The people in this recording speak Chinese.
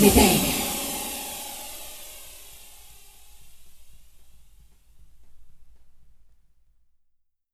预备。